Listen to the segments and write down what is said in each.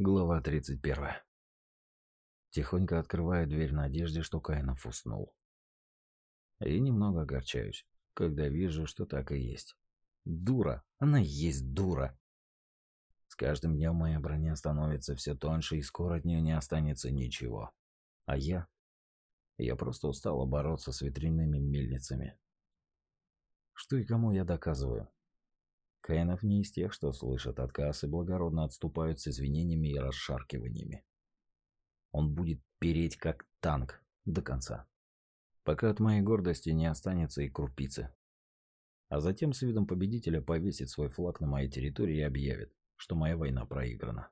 Глава 31. Тихонько открываю дверь в надежде, что Каинов уснул. И немного огорчаюсь, когда вижу, что так и есть. Дура, она есть дура. С каждым днем моя броня становится все тоньше, и скоро от нее не останется ничего. А я? Я просто устала бороться с ветряными мельницами. Что и кому я доказываю? Каинов не из тех, что слышат отказ и благородно отступают с извинениями и расшаркиваниями. Он будет переть как танк до конца, пока от моей гордости не останется и крупицы. А затем с видом победителя повесит свой флаг на моей территории и объявит, что моя война проиграна.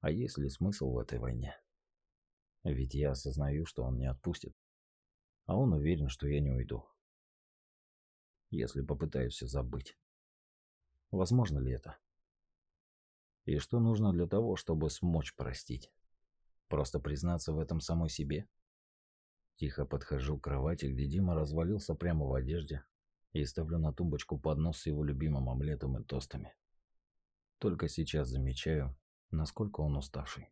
А есть ли смысл в этой войне? Ведь я осознаю, что он не отпустит. А он уверен, что я не уйду. Если попытаюсь забыть. Возможно ли это? И что нужно для того, чтобы смочь простить? Просто признаться в этом самой себе? Тихо подхожу к кровати, где Дима развалился прямо в одежде, и ставлю на тумбочку поднос с его любимым омлетом и тостами. Только сейчас замечаю, насколько он уставший.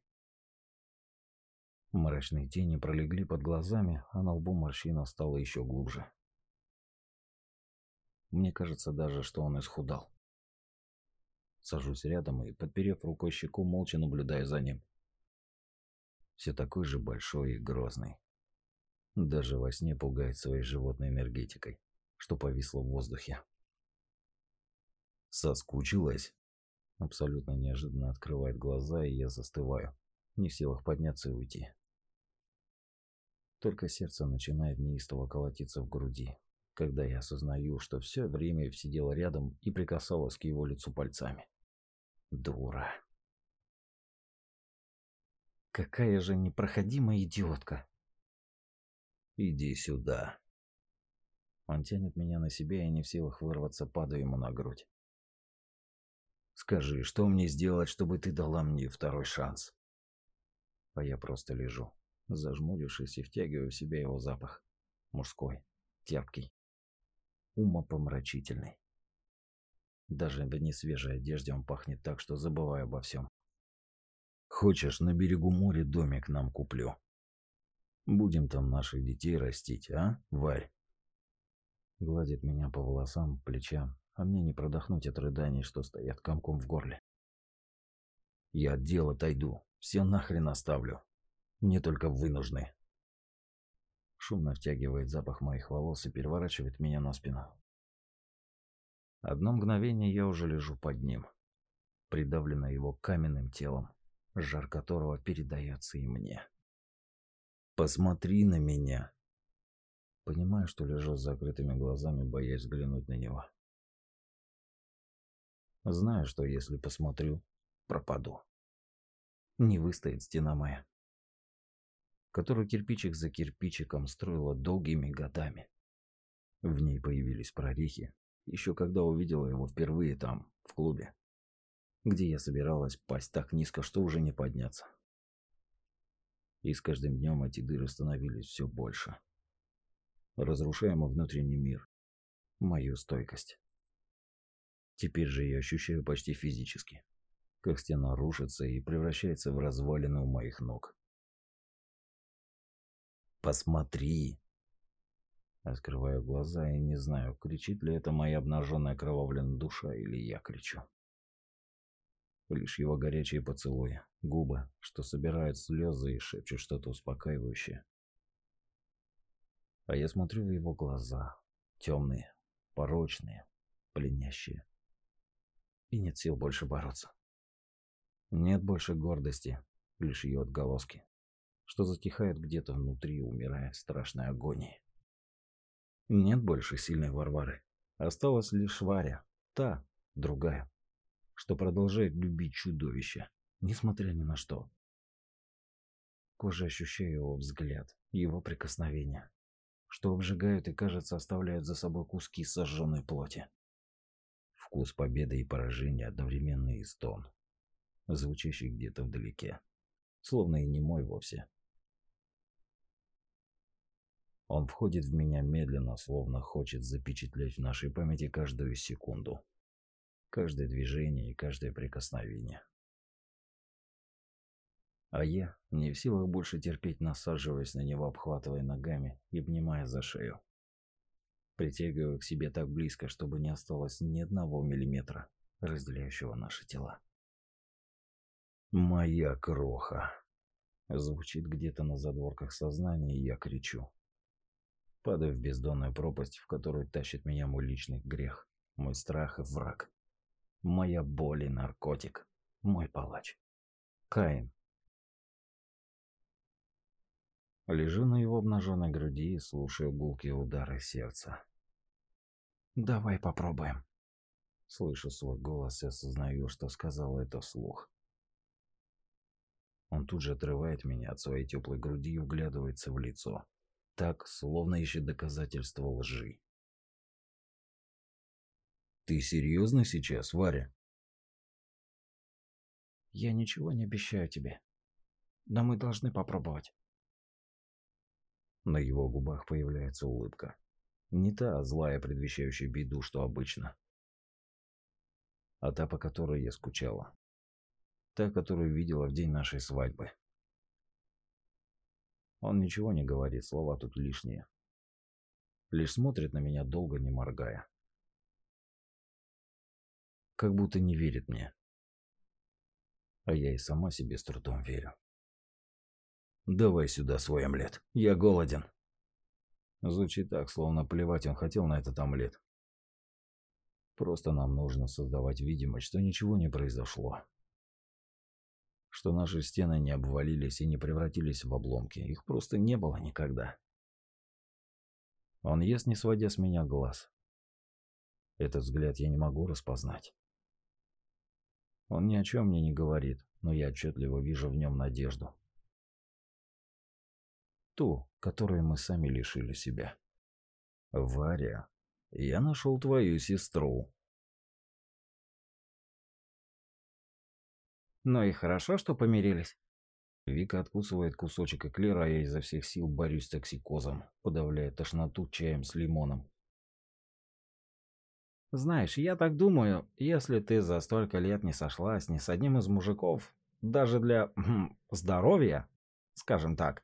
Мрачные тени пролегли под глазами, а на лбу морщина стала еще глубже. Мне кажется даже, что он исхудал. Сажусь рядом и, подперев рукой щеку, молча наблюдаю за ним. Все такой же большой и грозный. Даже во сне пугает своей животной энергетикой, что повисло в воздухе. Соскучилась? Абсолютно неожиданно открывает глаза, и я застываю, не в силах подняться и уйти. Только сердце начинает неистово колотиться в груди, когда я осознаю, что все время сидела рядом и прикасалась к его лицу пальцами. Дура. Какая же непроходимая идиотка. Иди сюда. Он тянет меня на себя и не в силах вырваться, падаю ему на грудь. Скажи, что мне сделать, чтобы ты дала мне второй шанс? А я просто лежу, зажмурившись и втягиваю в себя его запах. Мужской, терпкий, умопомрачительный. Даже в несвежей одежде он пахнет так, что забываю обо всем. Хочешь, на берегу моря домик нам куплю? Будем там наших детей растить, а, Варь? Гладит меня по волосам, плечам, а мне не продохнуть от рыданий, что стоят комком в горле. Я от дела отойду, все нахрен оставлю. Мне только вы нужны. Шумно втягивает запах моих волос и переворачивает меня на спину. Одно мгновение я уже лежу под ним, придавленная его каменным телом, жар которого передается и мне. «Посмотри на меня!» Понимаю, что лежу с закрытыми глазами, боясь взглянуть на него. Знаю, что если посмотрю, пропаду. Не выстоит стена моя, которую кирпичик за кирпичиком строила долгими годами. В ней появились прорехи, еще когда увидела его впервые там, в клубе, где я собиралась пасть так низко, что уже не подняться. И с каждым днем эти дыры становились все больше. Разрушая мой внутренний мир, мою стойкость. Теперь же я ощущаю почти физически, как стена рушится и превращается в развалину моих ног. «Посмотри!» Открываю глаза и не знаю, кричит ли это моя обнаженная кровавленная душа или я кричу. Лишь его горячие поцелуи, губы, что собирают слезы и шепчут что-то успокаивающее. А я смотрю в его глаза, темные, порочные, пленящие. И нет сил больше бороться. Нет больше гордости, лишь ее отголоски, что затихает где-то внутри, умирая страшной агонии. Нет больше сильной Варвары. Осталась лишь Варя. Та, другая. Что продолжает любить чудовище, несмотря ни на что. Кожа ощущаю его взгляд, его прикосновения, что обжигают и, кажется, оставляют за собой куски сожженной плоти. Вкус победы и поражения одновременно и стон, звучащий где-то вдалеке, словно и не мой вовсе. Он входит в меня медленно, словно хочет запечатлеть в нашей памяти каждую секунду. Каждое движение и каждое прикосновение. А я не в силах больше терпеть, насаживаясь на него, обхватывая ногами и обнимая за шею. Притягивая к себе так близко, чтобы не осталось ни одного миллиметра, разделяющего наши тела. «Моя кроха!» Звучит где-то на задворках сознания, и я кричу. Падаю в бездонную пропасть, в которую тащит меня мой личный грех, мой страх и враг. Моя боль и наркотик. Мой палач. Каин. Лежу на его обнаженной груди и слушаю гулкие удары сердца. «Давай попробуем». Слышу свой голос и осознаю, что сказал это вслух. Он тут же отрывает меня от своей теплой груди и вглядывается в лицо. Так, словно ищет доказательства лжи. «Ты серьезно сейчас, Варя?» «Я ничего не обещаю тебе. Но мы должны попробовать». На его губах появляется улыбка. Не та злая, предвещающая беду, что обычно. А та, по которой я скучала. Та, которую видела в день нашей свадьбы. Он ничего не говорит, слова тут лишние. Лишь смотрит на меня долго, не моргая. Как будто не верит мне. А я и сама себе с трудом верю. «Давай сюда свой омлет. Я голоден». Звучит так, словно плевать он хотел на этот омлет. Просто нам нужно создавать видимость, что ничего не произошло что наши стены не обвалились и не превратились в обломки. Их просто не было никогда. Он ест, не сводя с меня глаз. Этот взгляд я не могу распознать. Он ни о чем мне не говорит, но я отчетливо вижу в нем надежду. Ту, которую мы сами лишили себя. Варя, я нашел твою сестру. Ну и хорошо, что помирились. Вика откусывает кусочек эклера, а я изо всех сил борюсь с токсикозом, подавляя тошноту чаем с лимоном. Знаешь, я так думаю, если ты за столько лет не сошлась ни с одним из мужиков, даже для хм, здоровья, скажем так,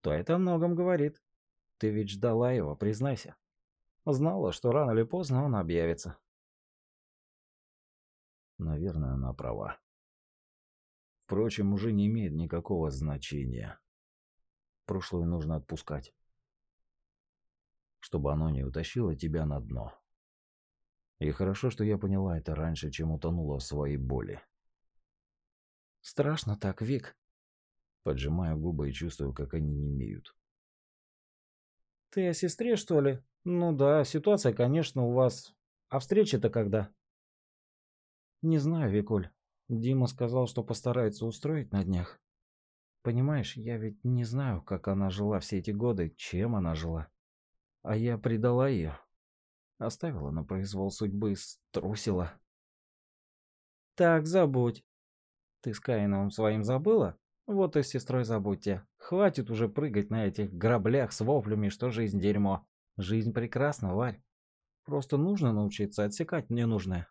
то это о многом говорит. Ты ведь ждала его, признайся. Знала, что рано или поздно он объявится. Наверное, она права. Впрочем, уже не имеет никакого значения. Прошлое нужно отпускать. Чтобы оно не утащило тебя на дно. И хорошо, что я поняла это раньше, чем утонула в своей боли. Страшно так, Вик. Поджимаю губы и чувствую, как они не имеют. Ты о сестре, что ли? Ну да, ситуация, конечно, у вас. А встреча-то когда? Не знаю, Викуль. Дима сказал, что постарается устроить на днях. Понимаешь, я ведь не знаю, как она жила все эти годы, чем она жила. А я предала ее. Оставила на произвол судьбы, струсила. Так, забудь. Ты с Каиновым своим забыла? Вот и с сестрой забудьте. Хватит уже прыгать на этих граблях с воплями, что жизнь дерьмо. Жизнь прекрасна, Варь. Просто нужно научиться отсекать ненужное.